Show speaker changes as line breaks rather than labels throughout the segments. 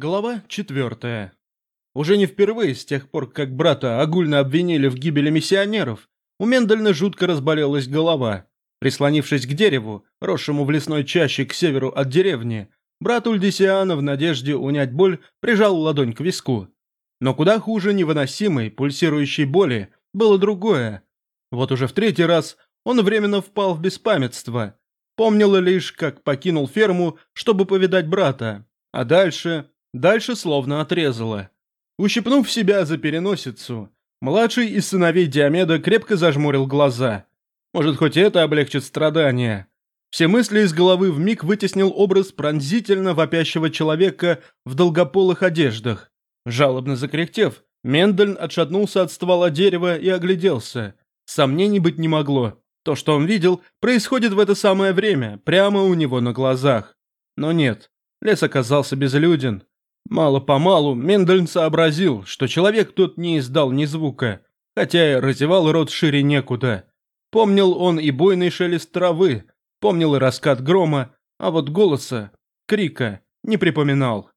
Глава четвертая. Уже не впервые с тех пор, как брата огульно обвинили в гибели миссионеров, у Мендельна жутко разболелась голова. Прислонившись к дереву, росшему в лесной чаще к северу от деревни, брат Ульдисиана в надежде унять боль прижал ладонь к виску. Но куда хуже невыносимой, пульсирующей боли было другое. Вот уже в третий раз он временно впал в беспамятство. Помнил лишь, как покинул ферму, чтобы повидать брата. А дальше Дальше словно отрезало. Ущипнув себя за переносицу, младший из сыновей Диомеда крепко зажмурил глаза. Может, хоть это облегчит страдания. Все мысли из головы вмиг вытеснил образ пронзительно вопящего человека в долгополых одеждах. Жалобно закряхтев, Мендельн отшатнулся от ствола дерева и огляделся. Сомнений быть не могло. То, что он видел, происходит в это самое время, прямо у него на глазах. Но нет, лес оказался безлюден. Мало-помалу Мендельн сообразил, что человек тут не издал ни звука, хотя и разевал рот шире некуда. Помнил он и буйный шелест травы, помнил и раскат грома, а вот голоса, крика не припоминал.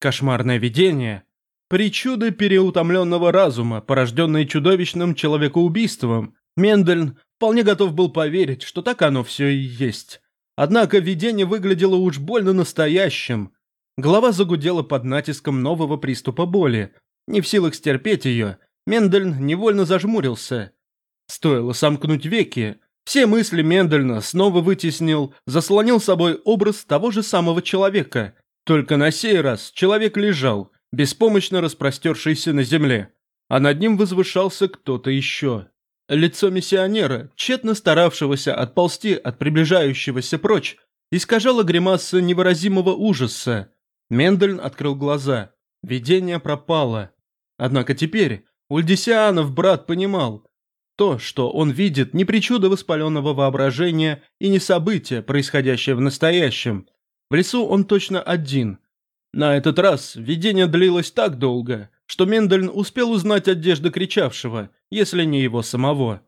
Кошмарное видение, причуды переутомленного разума, порожденные чудовищным человекоубийством. Мендельн вполне готов был поверить, что так оно все и есть. Однако видение выглядело уж больно настоящим, Голова загудела под натиском нового приступа боли. Не в силах стерпеть ее, Мендельн невольно зажмурился. Стоило сомкнуть веки, все мысли Мендельна снова вытеснил, заслонил собой образ того же самого человека. Только на сей раз человек лежал, беспомощно распростершийся на земле, а над ним возвышался кто-то еще. Лицо миссионера, тщетно старавшегося отползти от приближающегося прочь, искажало гримаса невыразимого ужаса. Мендельн открыл глаза. Видение пропало. Однако теперь Ульдисианов брат понимал. То, что он видит, не причуда воспаленного воображения и не событие, происходящее в настоящем. В лесу он точно один. На этот раз видение длилось так долго, что Мендельн успел узнать одежду кричавшего, если не его самого.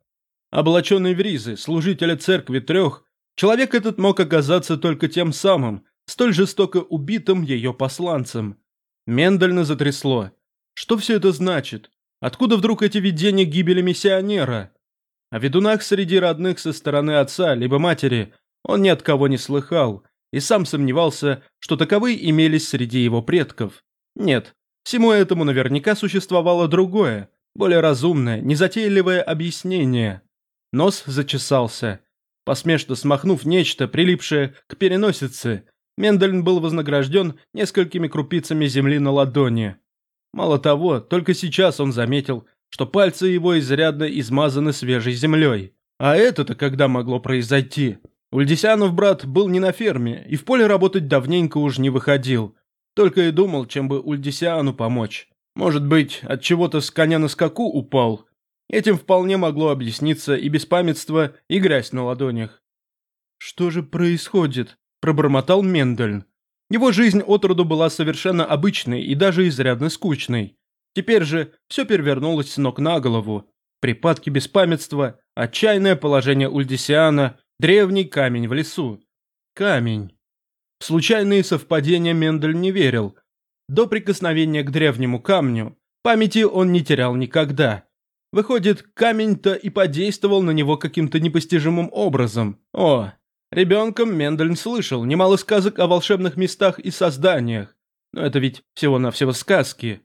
Облаченный в ризы, служителя церкви трех, человек этот мог оказаться только тем самым, столь жестоко убитым ее посланцем. Мендельно затрясло. Что все это значит? Откуда вдруг эти видения гибели миссионера? О ведунах среди родных со стороны отца либо матери он ни от кого не слыхал и сам сомневался, что таковые имелись среди его предков. Нет, всему этому наверняка существовало другое, более разумное, незатейливое объяснение. Нос зачесался. Посмешно смахнув нечто, прилипшее к переносице, Мендельн был вознагражден несколькими крупицами земли на ладони. Мало того, только сейчас он заметил, что пальцы его изрядно измазаны свежей землей. А это-то когда могло произойти? Ульдисянов брат был не на ферме и в поле работать давненько уж не выходил. Только и думал, чем бы Ульдисиану помочь. Может быть, от чего-то с коня на скаку упал. Этим вполне могло объясниться и беспамятство, и грязь на ладонях. «Что же происходит?» Пробормотал Мендельн. Его жизнь от роду была совершенно обычной и даже изрядно скучной. Теперь же все перевернулось с ног на голову. Припадки беспамятства, отчаянное положение Ульдисиана, древний камень в лесу. Камень. В случайные совпадения Мендель не верил. До прикосновения к древнему камню памяти он не терял никогда. Выходит, камень-то и подействовал на него каким-то непостижимым образом. О, Ребенком Мендельн слышал немало сказок о волшебных местах и созданиях, но это ведь всего-навсего сказки.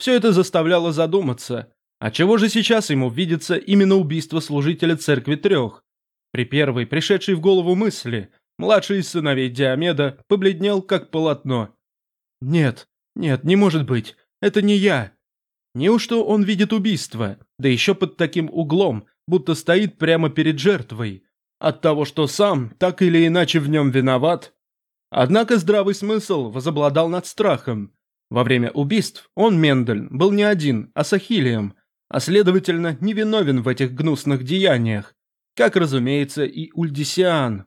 Все это заставляло задуматься, а чего же сейчас ему видится именно убийство служителя церкви трех? При первой, пришедшей в голову мысли, младший из сыновей Диомеда побледнел, как полотно. «Нет, нет, не может быть, это не я». Неужто он видит убийство, да еще под таким углом, будто стоит прямо перед жертвой? От того, что сам так или иначе в нем виноват. Однако здравый смысл возобладал над страхом. Во время убийств он, Мендельн, был не один, а с Ахиллием, а следовательно невиновен в этих гнусных деяниях, как, разумеется, и Ульдисиан.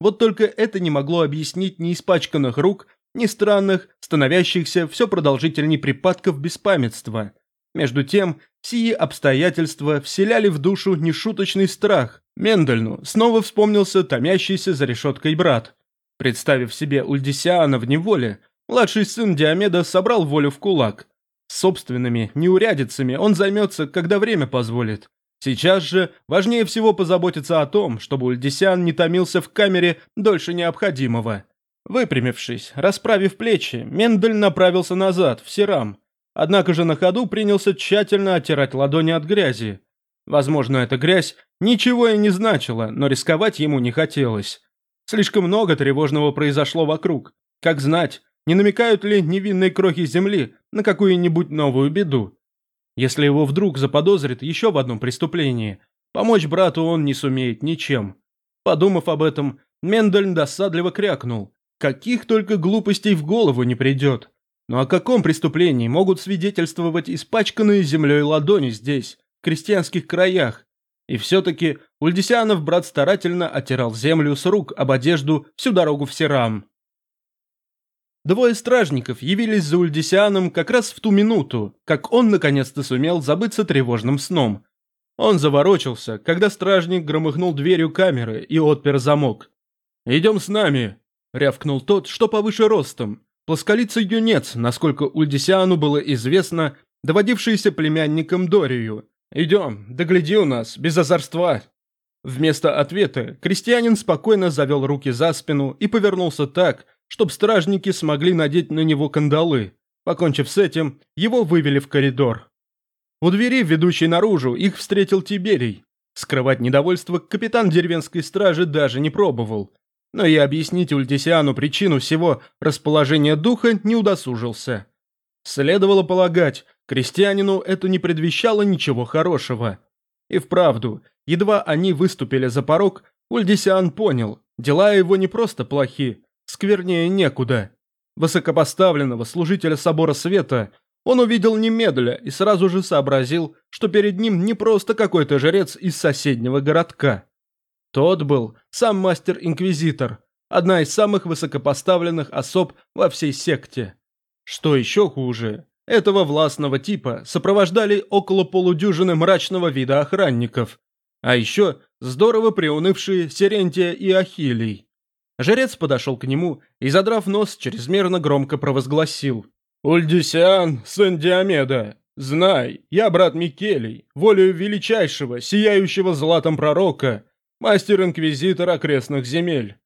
Вот только это не могло объяснить ни испачканных рук, ни странных, становящихся все продолжительней припадков беспамятства. Между тем, сии обстоятельства вселяли в душу нешуточный страх, Мендельну снова вспомнился томящийся за решеткой брат. Представив себе Ульдисиана в неволе, Младший сын Диомеда собрал волю в кулак. Собственными неурядицами он займется, когда время позволит. Сейчас же важнее всего позаботиться о том, чтобы Ульдисян не томился в камере дольше необходимого. Выпрямившись, расправив плечи, Мендель направился назад, в Сирам. Однако же на ходу принялся тщательно оттирать ладони от грязи. Возможно, эта грязь ничего и не значила, но рисковать ему не хотелось. Слишком много тревожного произошло вокруг. Как знать, не намекают ли невинные крохи земли на какую-нибудь новую беду? Если его вдруг заподозрят еще в одном преступлении, помочь брату он не сумеет ничем. Подумав об этом, Мендельн досадливо крякнул. Каких только глупостей в голову не придет. Но о каком преступлении могут свидетельствовать испачканные землей ладони здесь, в крестьянских краях? И все-таки Ульдисянов брат старательно оттирал землю с рук об одежду всю дорогу в Серам. Двое стражников явились за Ульдисианом как раз в ту минуту, как он наконец-то сумел забыться тревожным сном. Он заворочился, когда стражник громыхнул дверью камеры и отпер замок. «Идем с нами», — рявкнул тот, что повыше ростом. Плосколицый юнец, насколько Ульдисиану было известно, доводившийся племянником Дорию. «Идем, догляди у нас, без озорства». Вместо ответа крестьянин спокойно завел руки за спину и повернулся так, чтобы стражники смогли надеть на него кандалы. Покончив с этим, его вывели в коридор. У двери, ведущей наружу, их встретил Тиберий. Скрывать недовольство капитан деревенской стражи даже не пробовал. Но и объяснить Ультисиану причину всего расположения духа не удосужился. Следовало полагать, крестьянину это не предвещало ничего хорошего. И вправду, едва они выступили за порог, Ульдисиан понял, дела его не просто плохи, сквернее некуда. Высокопоставленного служителя Собора Света он увидел немедля и сразу же сообразил, что перед ним не просто какой-то жрец из соседнего городка. Тот был сам мастер-инквизитор, одна из самых высокопоставленных особ во всей секте. Что еще хуже, этого властного типа сопровождали около полудюжины мрачного вида охранников, а еще здорово приунывшие Серентия и Ахилий. Жрец подошел к нему и, задрав нос, чрезмерно громко провозгласил. «Ульдисиан, сын Диомеда, знай, я брат Микелей, волею величайшего, сияющего златом пророка, мастер-инквизитор окрестных земель.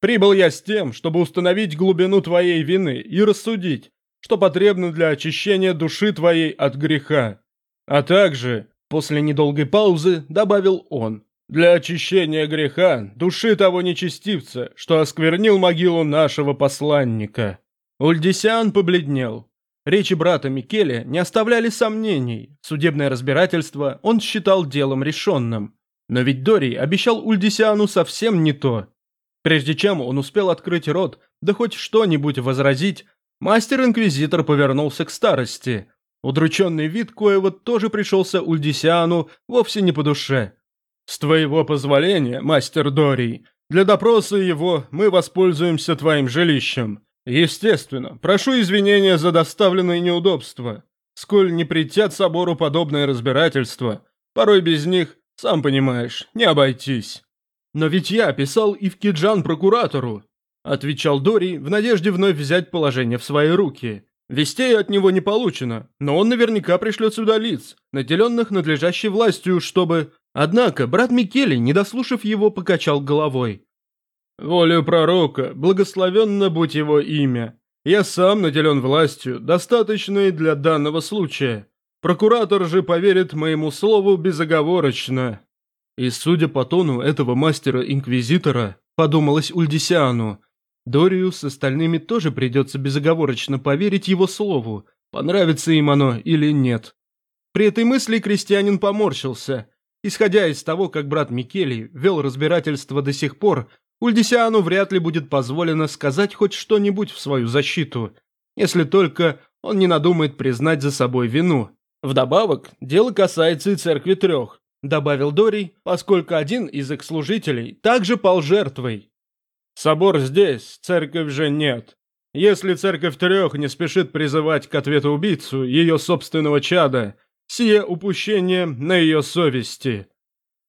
Прибыл я с тем, чтобы установить глубину твоей вины и рассудить, что потребно для очищения души твоей от греха. А также, после недолгой паузы, добавил он, для очищения греха, души того нечестивца, что осквернил могилу нашего посланника». Ульдисиан побледнел. Речи брата Микеле не оставляли сомнений. Судебное разбирательство он считал делом решенным. Но ведь Дорий обещал Ульдисиану совсем не то. Прежде чем он успел открыть рот, да хоть что-нибудь возразить, мастер-инквизитор повернулся к старости. Удрученный вид коего тоже пришелся Ульдисиану вовсе не по душе. «С твоего позволения, мастер Дорий, для допроса его мы воспользуемся твоим жилищем. Естественно, прошу извинения за доставленные неудобства. Сколь не притят собору подобное разбирательство, порой без них, сам понимаешь, не обойтись». «Но ведь я писал и в Киджан прокуратору», отвечал Дори в надежде вновь взять положение в свои руки. Вестей от него не получено, но он наверняка пришлет сюда лиц, наделенных надлежащей властью, чтобы... Однако брат Микеле, не дослушав его, покачал головой. «Волю пророка, благословенно будь его имя. Я сам наделен властью, достаточной для данного случая. Прокуратор же поверит моему слову безоговорочно». И судя по тону этого мастера-инквизитора, подумалось Ульдисиану, Дорию с остальными тоже придется безоговорочно поверить его слову, понравится им оно или нет. При этой мысли крестьянин поморщился – Исходя из того, как брат Микелий вел разбирательство до сих пор, Ульдисиану вряд ли будет позволено сказать хоть что-нибудь в свою защиту, если только он не надумает признать за собой вину. Вдобавок, дело касается и церкви трех, добавил Дорий, поскольку один из их служителей также пал жертвой. Собор здесь, церковь же нет. Если церковь трех не спешит призывать к ответу убийцу, ее собственного чада – Сие упущение на ее совести.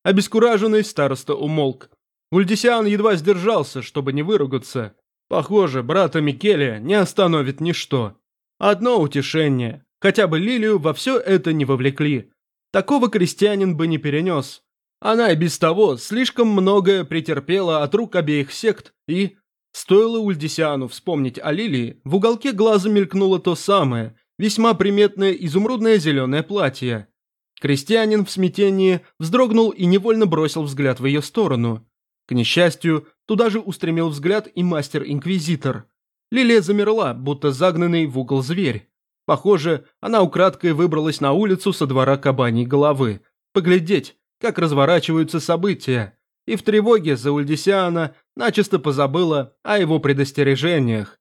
Обескураженный староста умолк. Ульдисиан едва сдержался, чтобы не выругаться. Похоже, брата Микеле не остановит ничто. Одно утешение. Хотя бы Лилию во все это не вовлекли. Такого крестьянин бы не перенес. Она и без того слишком многое претерпела от рук обеих сект и... Стоило Ульдисиану вспомнить о Лилии, в уголке глаза мелькнуло то самое, весьма приметное изумрудное зеленое платье. Крестьянин в смятении вздрогнул и невольно бросил взгляд в ее сторону. К несчастью, туда же устремил взгляд и мастер-инквизитор. Лилия замерла, будто загнанный в угол зверь. Похоже, она украдкой выбралась на улицу со двора кабаней головы. Поглядеть, как разворачиваются события. И в тревоге за Ульдисиана начисто позабыла о его предостережениях.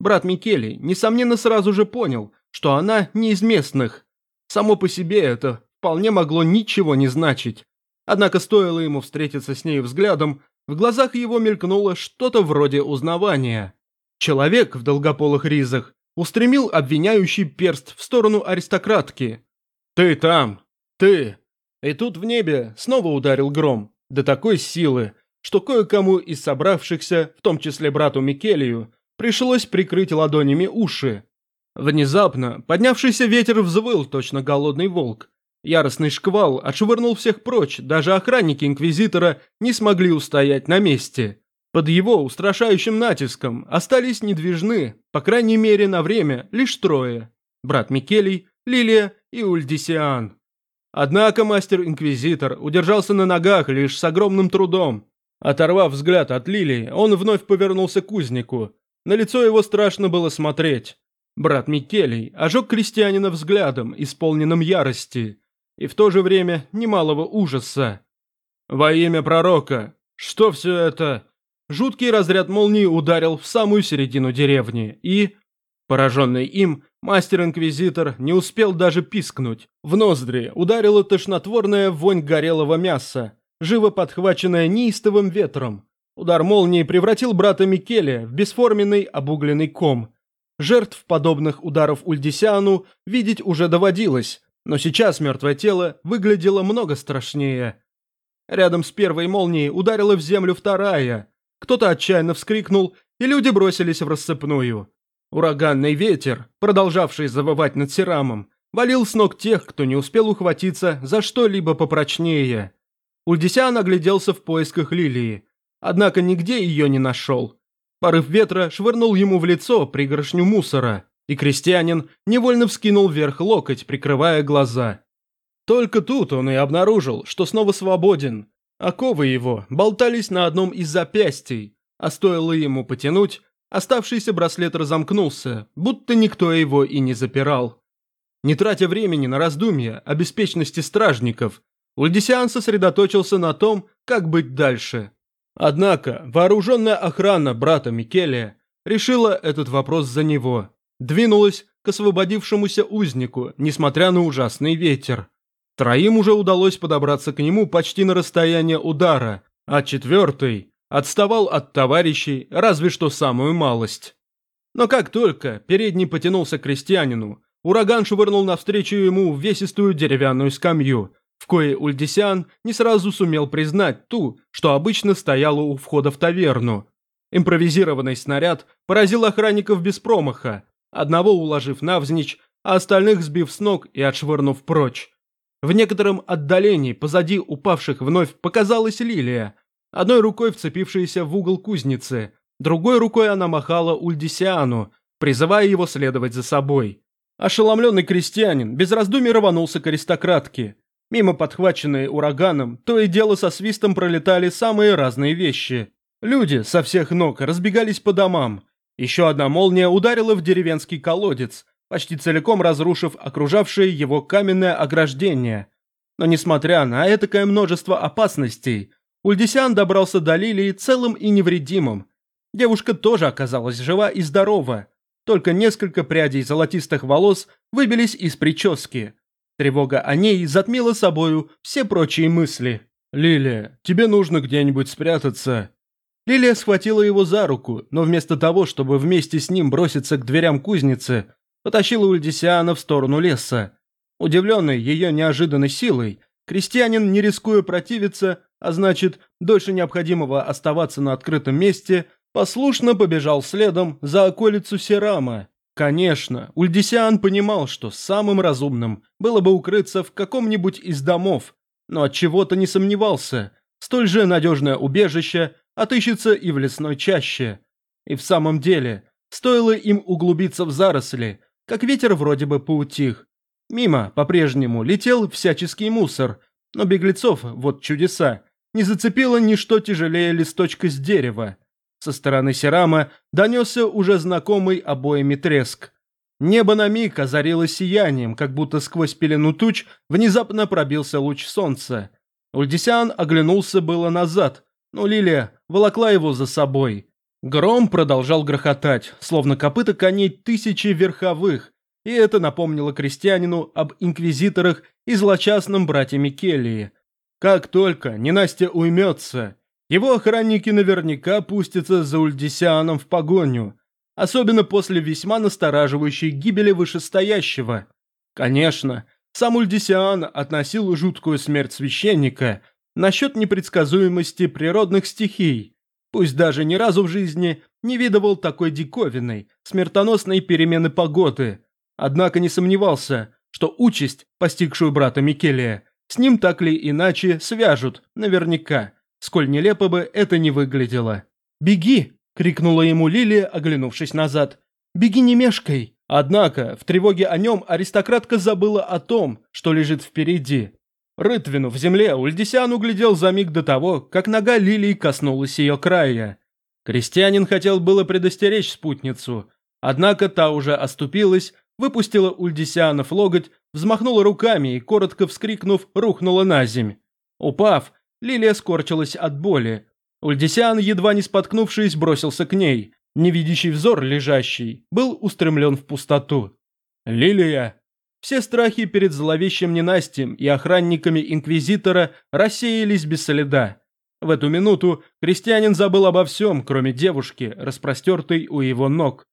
Брат Микелий, несомненно, сразу же понял, что она не из местных. Само по себе это вполне могло ничего не значить. Однако стоило ему встретиться с ней взглядом, в глазах его мелькнуло что-то вроде узнавания. Человек в долгополых ризах устремил обвиняющий перст в сторону аристократки. «Ты там! Ты!» И тут в небе снова ударил гром, до такой силы, что кое-кому из собравшихся, в том числе брату Микелию, пришлось прикрыть ладонями уши. Внезапно поднявшийся ветер взвыл, точно голодный волк. Яростный шквал отшвырнул всех прочь, даже охранники Инквизитора не смогли устоять на месте. Под его устрашающим натиском остались недвижны, по крайней мере на время, лишь трое. Брат Микелий, Лилия и Ульдисиан. Однако мастер-инквизитор удержался на ногах лишь с огромным трудом. Оторвав взгляд от Лилии, он вновь повернулся к кузнику. На лицо его страшно было смотреть. Брат Микелий ожег крестьянина взглядом, исполненным ярости, и в то же время немалого ужаса. «Во имя пророка! Что все это?» Жуткий разряд молнии ударил в самую середину деревни, и... Пораженный им, мастер-инквизитор не успел даже пискнуть. В ноздри ударила тошнотворная вонь горелого мяса, живо подхваченная неистовым ветром. Удар молнии превратил брата Микеле в бесформенный обугленный ком. Жертв подобных ударов Ульдисиану видеть уже доводилось, но сейчас мертвое тело выглядело много страшнее. Рядом с первой молнией ударила в землю вторая. Кто-то отчаянно вскрикнул, и люди бросились в рассыпную. Ураганный ветер, продолжавший завывать над Серамом, валил с ног тех, кто не успел ухватиться за что-либо попрочнее. Ульдисян огляделся в поисках лилии, однако нигде ее не нашел. Порыв ветра швырнул ему в лицо пригоршню мусора, и крестьянин невольно вскинул вверх локоть, прикрывая глаза. Только тут он и обнаружил, что снова свободен. Оковы его болтались на одном из запястий, а стоило ему потянуть, оставшийся браслет разомкнулся, будто никто его и не запирал. Не тратя времени на раздумья о беспечности стражников, Ульдисиан сосредоточился на том, как быть дальше. Однако вооруженная охрана брата Микелия решила этот вопрос за него. Двинулась к освободившемуся узнику, несмотря на ужасный ветер. Троим уже удалось подобраться к нему почти на расстояние удара, а четвертый отставал от товарищей разве что самую малость. Но как только передний потянулся к крестьянину, ураган швырнул навстречу ему увесистую деревянную скамью, в кое Ульдисян не сразу сумел признать ту, что обычно стояла у входа в таверну. Импровизированный снаряд поразил охранников без промаха, одного уложив навзничь, а остальных сбив с ног и отшвырнув прочь. В некотором отдалении позади упавших вновь показалась Лилия, одной рукой вцепившаяся в угол кузницы, другой рукой она махала Ульдисиану, призывая его следовать за собой. Ошеломленный крестьянин без раздумий рванулся к аристократке. Мимо подхваченные ураганом, то и дело со свистом пролетали самые разные вещи. Люди со всех ног разбегались по домам. Еще одна молния ударила в деревенский колодец, почти целиком разрушив окружавшее его каменное ограждение. Но несмотря на этакое множество опасностей, Ульдисян добрался до Лилии целым и невредимым. Девушка тоже оказалась жива и здорова, только несколько прядей золотистых волос выбились из прически. Тревога о ней затмила собою все прочие мысли. «Лилия, тебе нужно где-нибудь спрятаться». Лилия схватила его за руку, но вместо того, чтобы вместе с ним броситься к дверям кузницы, потащила Ульдисиана в сторону леса. Удивленный ее неожиданной силой, крестьянин, не рискуя противиться, а значит, дольше необходимого оставаться на открытом месте, послушно побежал следом за околицу Серама. Конечно, Ульдисиан понимал, что самым разумным было бы укрыться в каком-нибудь из домов, но от чего то не сомневался, столь же надежное убежище отыщется и в лесной чаще. И в самом деле, стоило им углубиться в заросли, как ветер вроде бы поутих. Мимо по-прежнему летел всяческий мусор, но беглецов, вот чудеса, не зацепило ничто тяжелее листочка с дерева. Со стороны Серама донесся уже знакомый обоими треск. Небо на миг озарилось сиянием, как будто сквозь пелену туч внезапно пробился луч солнца. Ульдисян оглянулся было назад, но Лилия волокла его за собой. Гром продолжал грохотать, словно копыта коней тысячи верховых, и это напомнило крестьянину об инквизиторах и злочастном брате Микелии. Как только ненастье уймется, его охранники наверняка пустятся за Ульдисианом в погоню, особенно после весьма настораживающей гибели вышестоящего. Конечно, сам Ульдисиан относил жуткую смерть священника насчет непредсказуемости природных стихий, пусть даже ни разу в жизни не видывал такой диковинной, смертоносной перемены погоды, однако не сомневался, что участь, постигшую брата Микелия, с ним так или иначе свяжут, наверняка, сколь нелепо бы это не выглядело. «Беги!» – крикнула ему Лилия, оглянувшись назад. «Беги не мешкай!» Однако, в тревоге о нем аристократка забыла о том, что лежит впереди. Рытвину в земле Ульдисян углядел за миг до того, как нога Лилии коснулась ее края. Крестьянин хотел было предостеречь спутницу, однако та уже оступилась, выпустила Ульдисиана в локоть, взмахнула руками и, коротко вскрикнув, рухнула на земь. Упав, Лилия скорчилась от боли. Ульдисиан, едва не споткнувшись, бросился к ней. Невидящий взор, лежащий, был устремлен в пустоту. «Лилия!» Все страхи перед зловещим ненастьем и охранниками Инквизитора рассеялись без следа. В эту минуту крестьянин забыл обо всем, кроме девушки, распростертой у его ног.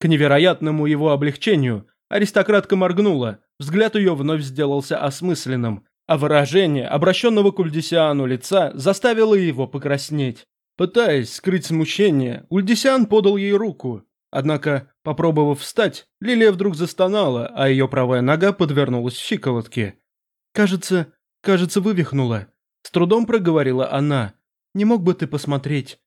К невероятному его облегчению аристократка моргнула, взгляд ее вновь сделался осмысленным, а выражение обращенного к Ульдисиану лица заставило его покраснеть. Пытаясь скрыть смущение, Ульдисиан подал ей руку, Однако, попробовав встать, Лилия вдруг застонала, а ее правая нога подвернулась в щиколотке. «Кажется, кажется, вывихнула», – с трудом проговорила она. «Не мог бы ты посмотреть?»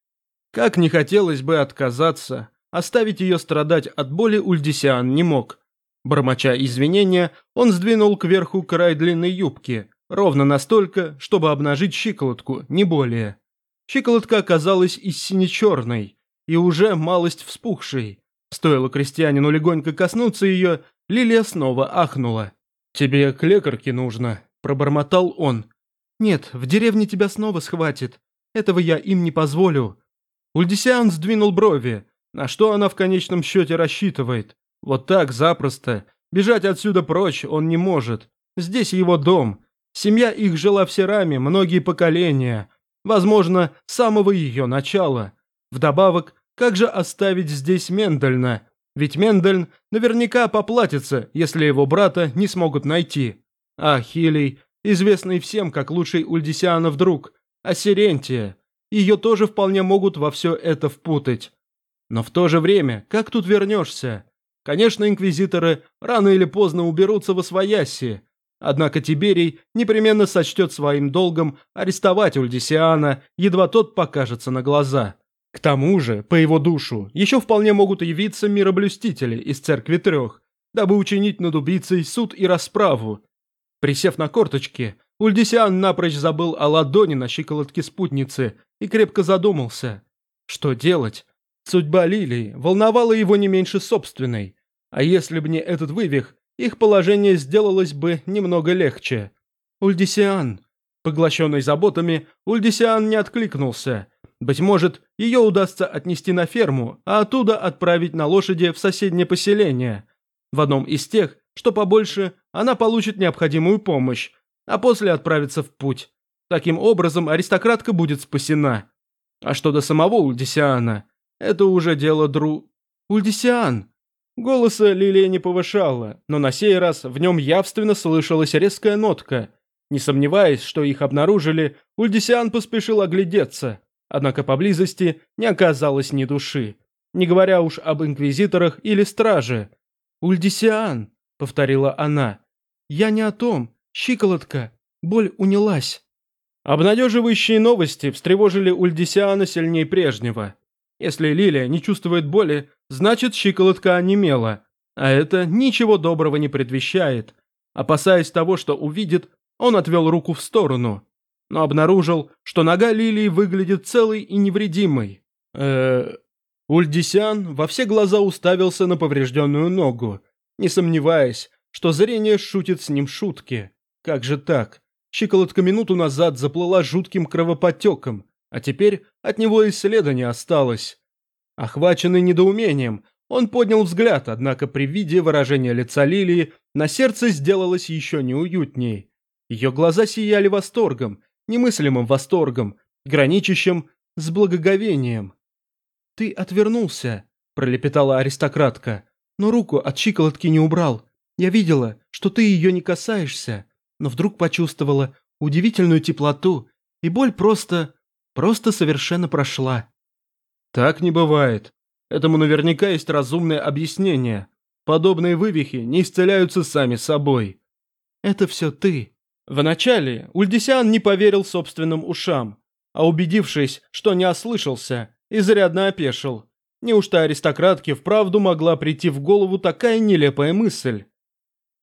Как не хотелось бы отказаться, оставить ее страдать от боли Ульдисиан не мог. Бормоча извинения, он сдвинул кверху край длинной юбки, ровно настолько, чтобы обнажить щиколотку, не более. Щиколотка оказалась из сине-черной, и уже малость вспухшей. Стоило крестьянину легонько коснуться ее, Лилия снова ахнула. «Тебе к лекарке нужно», – пробормотал он. «Нет, в деревне тебя снова схватит. Этого я им не позволю». Ульдисиан сдвинул брови. На что она в конечном счете рассчитывает? Вот так, запросто. Бежать отсюда прочь он не может. Здесь его дом. Семья их жила в Сераме многие поколения. Возможно, с самого ее начала. Вдобавок, как же оставить здесь Мендельна? Ведь Мендельн наверняка поплатится, если его брата не смогут найти. А Хилей, известный всем как лучший Ульдисианов друг, а Сирентия, ее тоже вполне могут во все это впутать. Но в то же время, как тут вернешься? Конечно, инквизиторы рано или поздно уберутся во свояси, Однако Тиберий непременно сочтет своим долгом арестовать Ульдисиана, едва тот покажется на глаза. К тому же, по его душу, еще вполне могут явиться мироблюстители из Церкви Трех, дабы учинить над убийцей суд и расправу. Присев на корточки, Ульдисиан напрочь забыл о ладони на щиколотке спутницы и крепко задумался. Что делать? Судьба Лилии волновала его не меньше собственной. А если бы не этот вывих, их положение сделалось бы немного легче. Ульдисиан. Поглощенный заботами, Ульдисиан не откликнулся – быть может, ее удастся отнести на ферму, а оттуда отправить на лошади в соседнее поселение. В одном из тех, что побольше, она получит необходимую помощь, а после отправится в путь. Таким образом, аристократка будет спасена. А что до самого Ульдисиана, это уже дело Дру... Ульдисиан! Голоса Лилия не повышала, но на сей раз в нем явственно слышалась резкая нотка. Не сомневаясь, что их обнаружили, Ульдисиан поспешил оглядеться. Однако поблизости не оказалось ни души, не говоря уж об инквизиторах или страже. «Ульдисиан», — повторила она, — «я не о том, щиколотка, боль унялась». Обнадеживающие новости встревожили Ульдисиана сильнее прежнего. Если Лилия не чувствует боли, значит щиколотка онемела, а это ничего доброго не предвещает. Опасаясь того, что увидит, он отвел руку в сторону, но обнаружил, что нога Лилии выглядит целой и невредимой. э Ульдисян во все глаза уставился на поврежденную ногу, не сомневаясь, что зрение шутит с ним шутки. Как же так? Щиколотка минуту назад заплыла жутким кровоподтеком, а теперь от него и следа не осталось. Охваченный недоумением, он поднял взгляд, однако при виде выражения лица Лилии на сердце сделалось еще неуютней. Ее глаза сияли восторгом, немыслимым восторгом, граничащим с благоговением. «Ты отвернулся», – пролепетала аристократка, – «но руку от щиколотки не убрал. Я видела, что ты ее не касаешься, но вдруг почувствовала удивительную теплоту, и боль просто, просто совершенно прошла». «Так не бывает. Этому наверняка есть разумное объяснение. Подобные вывихи не исцеляются сами собой». «Это все ты». Вначале Ульдисян не поверил собственным ушам, а убедившись, что не ослышался, изрядно опешил. Неужто аристократке вправду могла прийти в голову такая нелепая мысль?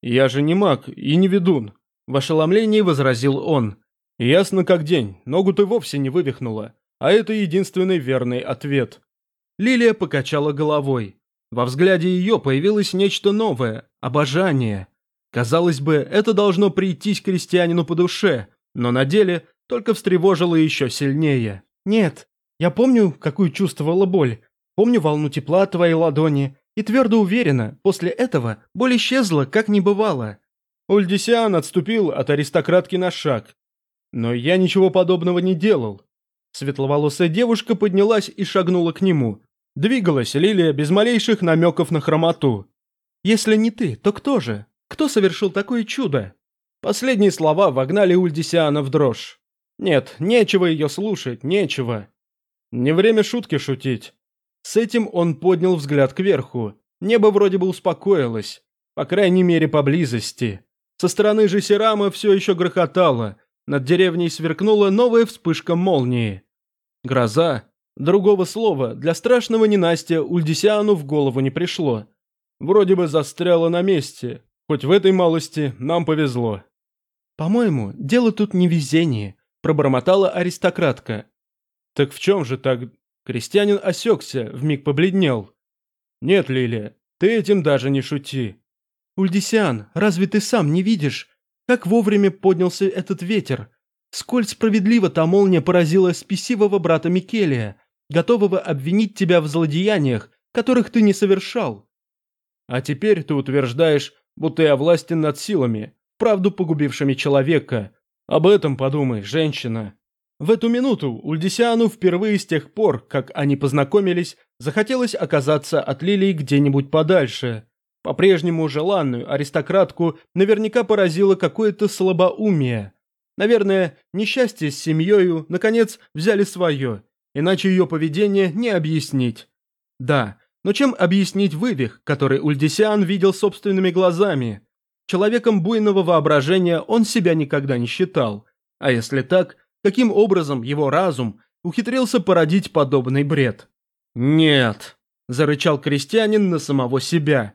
«Я же не маг и не ведун», – в ошеломлении возразил он. «Ясно как день, ногу ты вовсе не вывихнула, а это единственный верный ответ». Лилия покачала головой. Во взгляде ее появилось нечто новое – обожание. Казалось бы, это должно прийтись крестьянину по душе, но на деле только встревожило еще сильнее. «Нет, я помню, какую чувствовала боль. Помню волну тепла твоей ладони. И твердо уверена, после этого боль исчезла, как не бывало. Ульдисиан отступил от аристократки на шаг. Но я ничего подобного не делал. Светловолосая девушка поднялась и шагнула к нему. Двигалась Лилия без малейших намеков на хромоту. «Если не ты, то кто же? Кто совершил такое чудо?» Последние слова вогнали Ульдисиана в дрожь. Нет, нечего ее слушать, нечего. Не время шутки шутить. С этим он поднял взгляд кверху. Небо вроде бы успокоилось. По крайней мере, поблизости. Со стороны же Серама все еще грохотало. Над деревней сверкнула новая вспышка молнии. Гроза. Другого слова для страшного ненастья Ульдисиану в голову не пришло. Вроде бы застряла на месте. Хоть в этой малости нам повезло. «По-моему, дело тут не везение», – пробормотала аристократка. «Так в чем же так?» Крестьянин осекся, вмиг побледнел. «Нет, Лилия, ты этим даже не шути». «Ульдисиан, разве ты сам не видишь, как вовремя поднялся этот ветер? Сколь справедливо та молния поразила спесивого брата Микелия, готового обвинить тебя в злодеяниях, которых ты не совершал». «А теперь ты утверждаешь, будто я властен над силами, правду погубившими человека. Об этом подумай, женщина». В эту минуту Ульдисиану впервые с тех пор, как они познакомились, захотелось оказаться от Лилии где-нибудь подальше. По-прежнему желанную аристократку наверняка поразило какое-то слабоумие. Наверное, несчастье с семьей, наконец, взяли свое, иначе ее поведение не объяснить. Да, но чем объяснить вывих, который Ульдисиан видел собственными глазами? Человеком буйного воображения он себя никогда не считал. А если так, каким образом его разум ухитрился породить подобный бред. «Нет», – зарычал крестьянин на самого себя.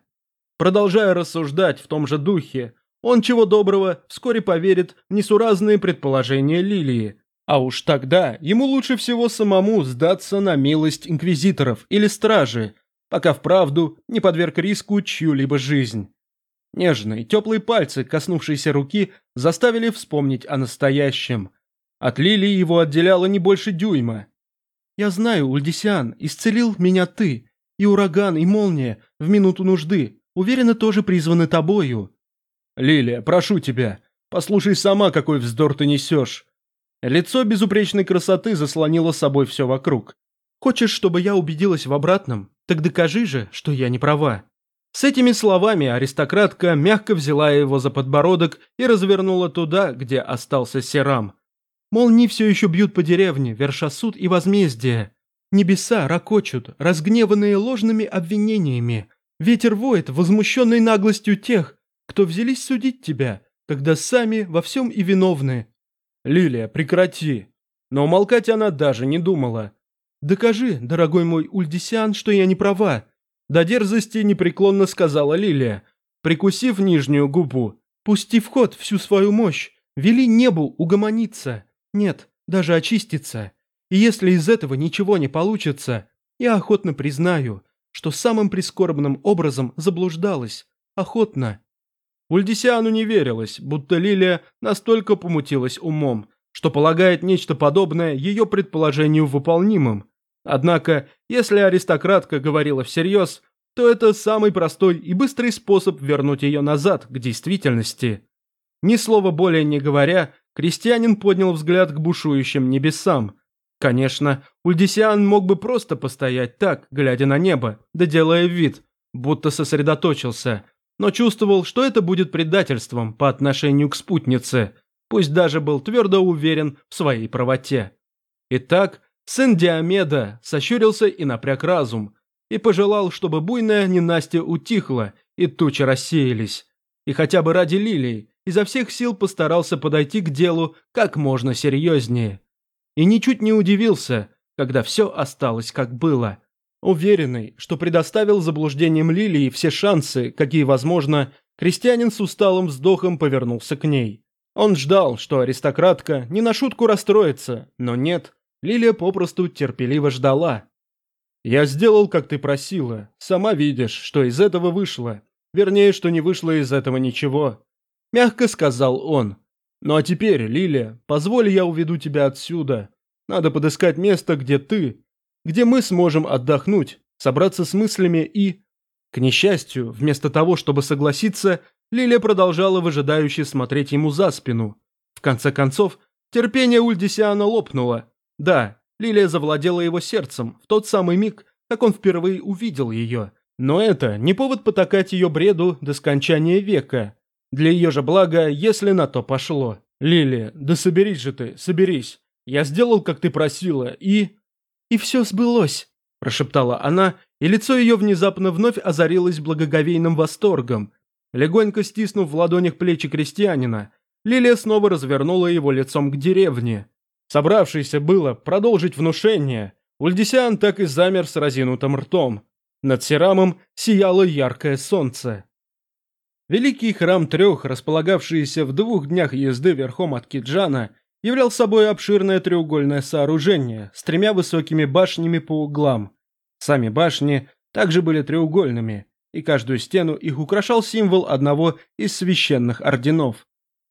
Продолжая рассуждать в том же духе, он чего доброго вскоре поверит в несуразные предположения Лилии. А уж тогда ему лучше всего самому сдаться на милость инквизиторов или стражи, пока вправду не подверг риску чью-либо жизнь. Нежные, теплые пальцы, коснувшиеся руки, заставили вспомнить о настоящем – от Лилии его отделяло не больше дюйма. «Я знаю, Ульдисиан, исцелил меня ты, и ураган, и молния в минуту нужды, уверенно, тоже призваны тобою». «Лилия, прошу тебя, послушай сама, какой вздор ты несешь». Лицо безупречной красоты заслонило собой все вокруг. «Хочешь, чтобы я убедилась в обратном? Так докажи же, что я не права». С этими словами аристократка мягко взяла его за подбородок и развернула туда, где остался Серам. Молнии все еще бьют по деревне, верша суд и возмездие. Небеса ракочут, разгневанные ложными обвинениями. Ветер воет, возмущенный наглостью тех, кто взялись судить тебя, когда сами во всем и виновны. Лилия, прекрати. Но умолкать она даже не думала. Докажи, дорогой мой Ульдисиан, что я не права. До дерзости непреклонно сказала Лилия, прикусив нижнюю губу. Пусти в ход всю свою мощь, вели небу угомониться. Нет, даже очиститься. И если из этого ничего не получится, я охотно признаю, что самым прискорбным образом заблуждалась. Охотно. Ульдисиану не верилось, будто Лилия настолько помутилась умом, что полагает нечто подобное ее предположению выполнимым. Однако, если аристократка говорила всерьез, то это самый простой и быстрый способ вернуть ее назад к действительности. Ни слова более не говоря, крестьянин поднял взгляд к бушующим небесам. Конечно, Ульдисиан мог бы просто постоять так, глядя на небо, да делая вид, будто сосредоточился, но чувствовал, что это будет предательством по отношению к спутнице, пусть даже был твердо уверен в своей правоте. Итак, сын Диомеда сощурился и напряг разум, и пожелал, чтобы буйная ненастье утихла и тучи рассеялись. И хотя бы ради лилий, изо всех сил постарался подойти к делу как можно серьезнее. И ничуть не удивился, когда все осталось как было. Уверенный, что предоставил заблуждением Лилии все шансы, какие возможно, крестьянин с усталым вздохом повернулся к ней. Он ждал, что аристократка не на шутку расстроится, но нет, Лилия попросту терпеливо ждала. «Я сделал, как ты просила. Сама видишь, что из этого вышло. Вернее, что не вышло из этого ничего. Мягко сказал он. «Ну а теперь, Лилия, позволь я уведу тебя отсюда. Надо подыскать место, где ты, где мы сможем отдохнуть, собраться с мыслями и...» К несчастью, вместо того, чтобы согласиться, Лилия продолжала выжидающе смотреть ему за спину. В конце концов, терпение Ульдисиана лопнуло. Да, Лилия завладела его сердцем в тот самый миг, как он впервые увидел ее. Но это не повод потакать ее бреду до скончания века. Для ее же блага, если на то пошло. «Лилия, да соберись же ты, соберись. Я сделал, как ты просила, и...» «И все сбылось», – прошептала она, и лицо ее внезапно вновь озарилось благоговейным восторгом. Легонько стиснув в ладонях плечи крестьянина, Лилия снова развернула его лицом к деревне. Собравшийся было продолжить внушение, Ульдисиан так и замер с разинутым ртом. Над Серамом сияло яркое солнце. Великий храм трех, располагавшийся в двух днях езды верхом от Киджана, являл собой обширное треугольное сооружение с тремя высокими башнями по углам. Сами башни также были треугольными, и каждую стену их украшал символ одного из священных орденов.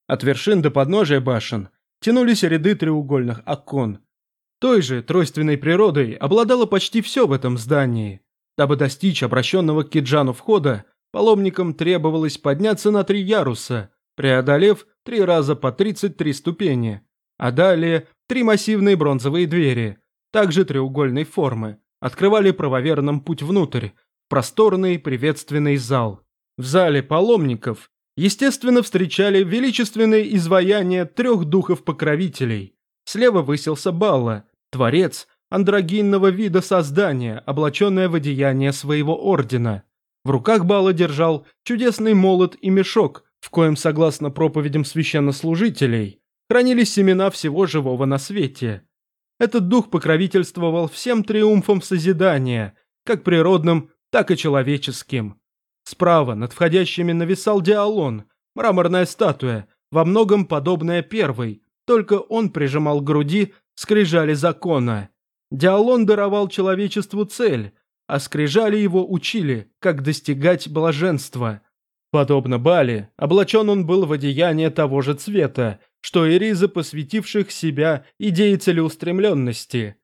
От вершин до подножия башен тянулись ряды треугольных окон. Той же тройственной природой обладало почти все в этом здании. Дабы достичь обращенного к Киджану входа, Паломникам требовалось подняться на три яруса, преодолев три раза по 33 ступени, а далее три массивные бронзовые двери, также треугольной формы, открывали правоверным путь внутрь, просторный приветственный зал. В зале паломников, естественно, встречали величественные изваяния трех духов-покровителей. Слева высился Балла, творец андрогинного вида создания, облаченное в одеяние своего ордена – в руках Бала держал чудесный молот и мешок, в коем, согласно проповедям священнослужителей, хранились семена всего живого на свете. Этот дух покровительствовал всем триумфам созидания, как природным, так и человеческим. Справа над входящими нависал Диалон, мраморная статуя, во многом подобная первой, только он прижимал к груди скрижали закона. Диалон даровал человечеству цель, а скрижали его учили, как достигать блаженства. Подобно Бали, облачен он был в одеяние того же цвета, что и ризы посвятивших себя идее целеустремленности.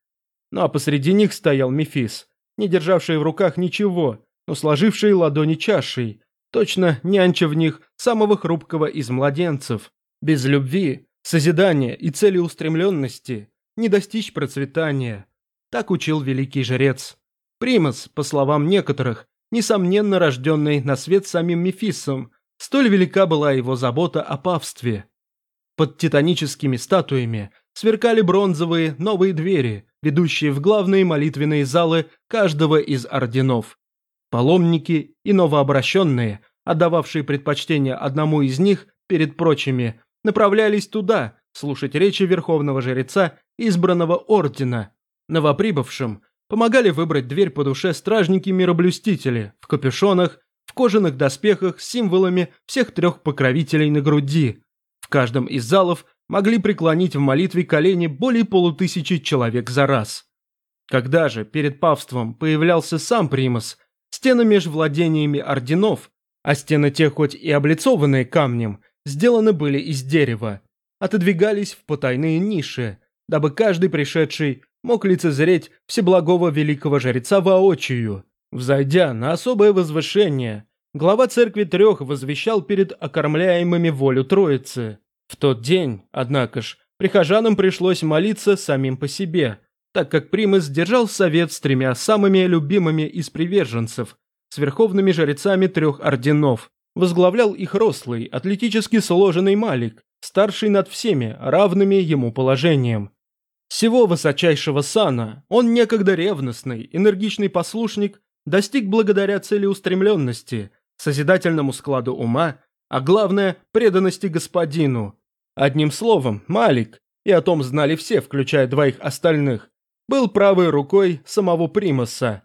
Ну а посреди них стоял Мефис, не державший в руках ничего, но сложивший ладони чашей, точно нянча в них самого хрупкого из младенцев. Без любви, созидания и целеустремленности не достичь процветания. Так учил великий жрец. Примас, по словам некоторых, несомненно рожденный на свет самим Мефисом, столь велика была его забота о павстве. Под титаническими статуями сверкали бронзовые новые двери, ведущие в главные молитвенные залы каждого из орденов. Паломники и новообращенные, отдававшие предпочтение одному из них перед прочими, направлялись туда, слушать речи верховного жреца избранного ордена. Новоприбывшим помогали выбрать дверь по душе стражники-мироблюстители в капюшонах, в кожаных доспехах с символами всех трех покровителей на груди. В каждом из залов могли преклонить в молитве колени более полутысячи человек за раз. Когда же перед павством появлялся сам примас, стены меж владениями орденов, а стены те хоть и облицованные камнем, сделаны были из дерева, отодвигались в потайные ниши, дабы каждый пришедший мог лицезреть всеблагого великого жреца воочию. Взойдя на особое возвышение, глава церкви трех возвещал перед окормляемыми волю Троицы. В тот день, однако ж, прихожанам пришлось молиться самим по себе, так как Примас держал совет с тремя самыми любимыми из приверженцев, с верховными жрецами трех орденов. Возглавлял их рослый, атлетически сложенный Малик, старший над всеми, равными ему положением. Всего высочайшего сана он некогда ревностный, энергичный послушник достиг благодаря целеустремленности, созидательному складу ума, а главное – преданности господину. Одним словом, Малик, и о том знали все, включая двоих остальных, был правой рукой самого Примаса.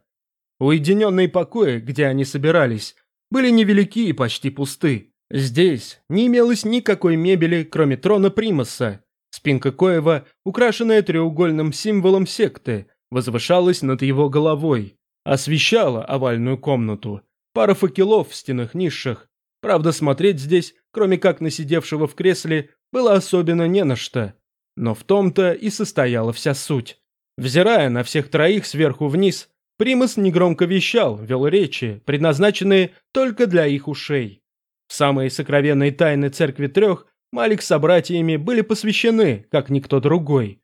Уединенные покои, где они собирались, были невелики и почти пусты. Здесь не имелось никакой мебели, кроме трона Примаса. Спинка Коева, украшенная треугольным символом секты, возвышалась над его головой, освещала овальную комнату. Пара факелов в стенах нишах. Правда, смотреть здесь, кроме как на сидевшего в кресле, было особенно не на что. Но в том-то и состояла вся суть. Взирая на всех троих сверху вниз, Примас негромко вещал, вел речи, предназначенные только для их ушей. В самые сокровенные тайны Церкви Трех Малик с собратьями были посвящены, как никто другой.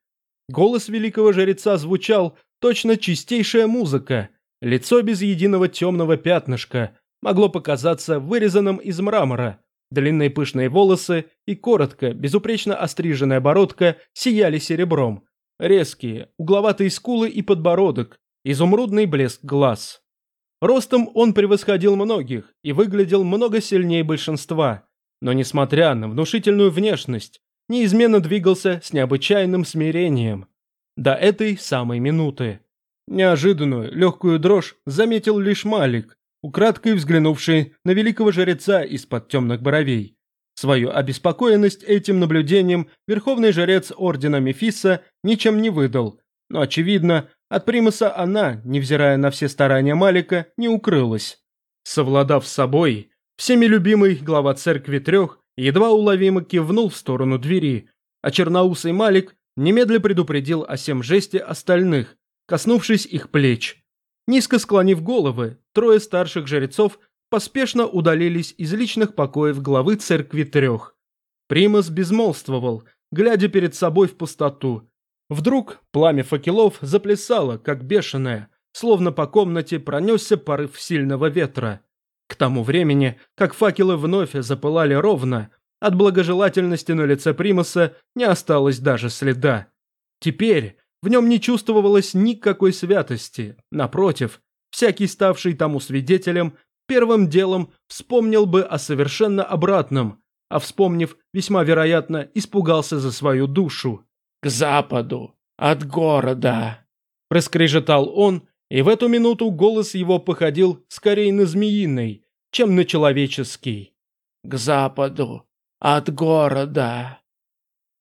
Голос великого жреца звучал точно чистейшая музыка, лицо без единого темного пятнышка могло показаться вырезанным из мрамора, длинные пышные волосы и коротко, безупречно остриженная бородка сияли серебром, резкие, угловатые скулы и подбородок, изумрудный блеск глаз. Ростом он превосходил многих и выглядел много сильнее большинства, но несмотря на внушительную внешность, неизменно двигался с необычайным смирением. До этой самой минуты. Неожиданную, легкую дрожь заметил лишь Малик, украдкой взглянувший на великого жреца из-под темных бровей. Свою обеспокоенность этим наблюдением верховный жрец ордена Мефиса ничем не выдал, но, очевидно, от примаса она, невзирая на все старания Малика, не укрылась. Совладав с собой, всеми любимый глава церкви трех едва уловимо кивнул в сторону двери, а черноусый Малик немедля предупредил о всем жесте остальных, коснувшись их плеч. Низко склонив головы, трое старших жрецов поспешно удалились из личных покоев главы церкви трех. Примас безмолвствовал, глядя перед собой в пустоту, Вдруг пламя факелов заплясало, как бешеное, словно по комнате пронесся порыв сильного ветра. К тому времени, как факелы вновь запылали ровно, от благожелательности на лице Примаса не осталось даже следа. Теперь в нем не чувствовалось никакой святости, напротив, всякий ставший тому свидетелем первым делом вспомнил бы о совершенно обратном, а вспомнив, весьма вероятно, испугался за свою душу
к западу, от города!»
Проскрежетал он, и в эту минуту голос его походил скорее на змеиный, чем на человеческий.
«К западу, от города!»